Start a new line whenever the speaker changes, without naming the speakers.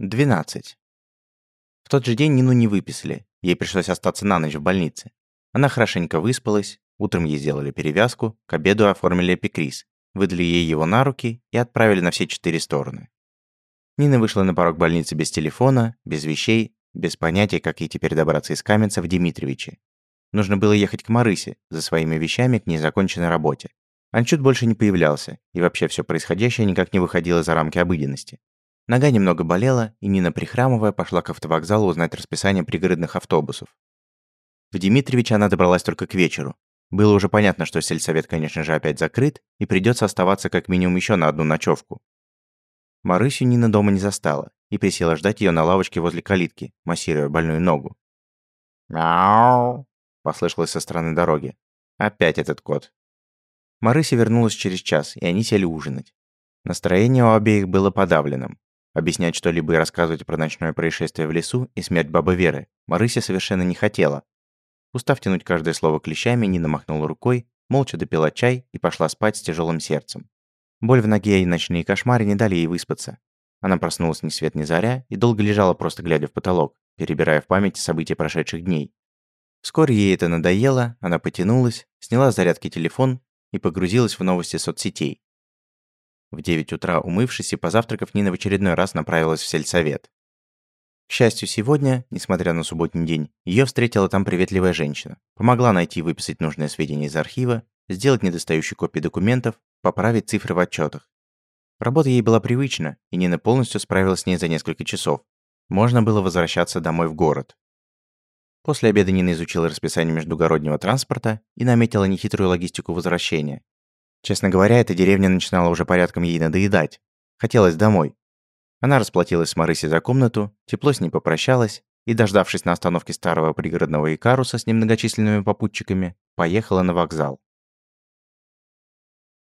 12. В тот же день Нину не выписали, ей пришлось остаться на ночь в больнице. Она хорошенько выспалась, утром ей сделали перевязку, к обеду оформили эпикриз, выдали ей его на руки и отправили на все четыре стороны. Нина вышла на порог больницы без телефона, без вещей, без понятия, как ей теперь добраться из Каменца в Дмитриевиче. Нужно было ехать к Марысе за своими вещами к незаконченной работе. Анчут больше не появлялся, и вообще все происходящее никак не выходило за рамки обыденности. Нога немного болела, и Нина, прихрамывая, пошла к автовокзалу узнать расписание пригородных автобусов. В Дмитриевича она добралась только к вечеру. Было уже понятно, что сельсовет, конечно же, опять закрыт, и придется оставаться как минимум еще на одну ночевку. Марысю Нина дома не застала и присела ждать ее на лавочке возле калитки, массируя больную ногу. «Мяу!» – послышалось со стороны дороги. «Опять этот кот». Марыся вернулась через час, и они сели ужинать. Настроение у обеих было подавленным. Объяснять что-либо и рассказывать про ночное происшествие в лесу и смерть бабы Веры Марыся совершенно не хотела. Устав тянуть каждое слово клещами, Нина махнула рукой, молча допила чай и пошла спать с тяжелым сердцем. Боль в ноге и ночные кошмары не дали ей выспаться. Она проснулась ни свет ни заря и долго лежала, просто глядя в потолок, перебирая в памяти события прошедших дней. Вскоре ей это надоело, она потянулась, сняла с зарядки телефон и погрузилась в новости соцсетей. В 9 утра, умывшись и позавтракав, Нина в очередной раз направилась в сельсовет. К счастью, сегодня, несмотря на субботний день, ее встретила там приветливая женщина. Помогла найти и выписать нужные сведения из архива, сделать недостающие копии документов, поправить цифры в отчетах. Работа ей была привычна, и Нина полностью справилась с ней за несколько часов. Можно было возвращаться домой в город. После обеда Нина изучила расписание междугороднего транспорта и наметила нехитрую логистику возвращения. Честно говоря, эта деревня начинала уже порядком ей надоедать. Хотелось домой. Она расплатилась с Марысей за комнату, тепло с ней попрощалась и, дождавшись на остановке старого пригородного Икаруса с немногочисленными попутчиками, поехала на вокзал.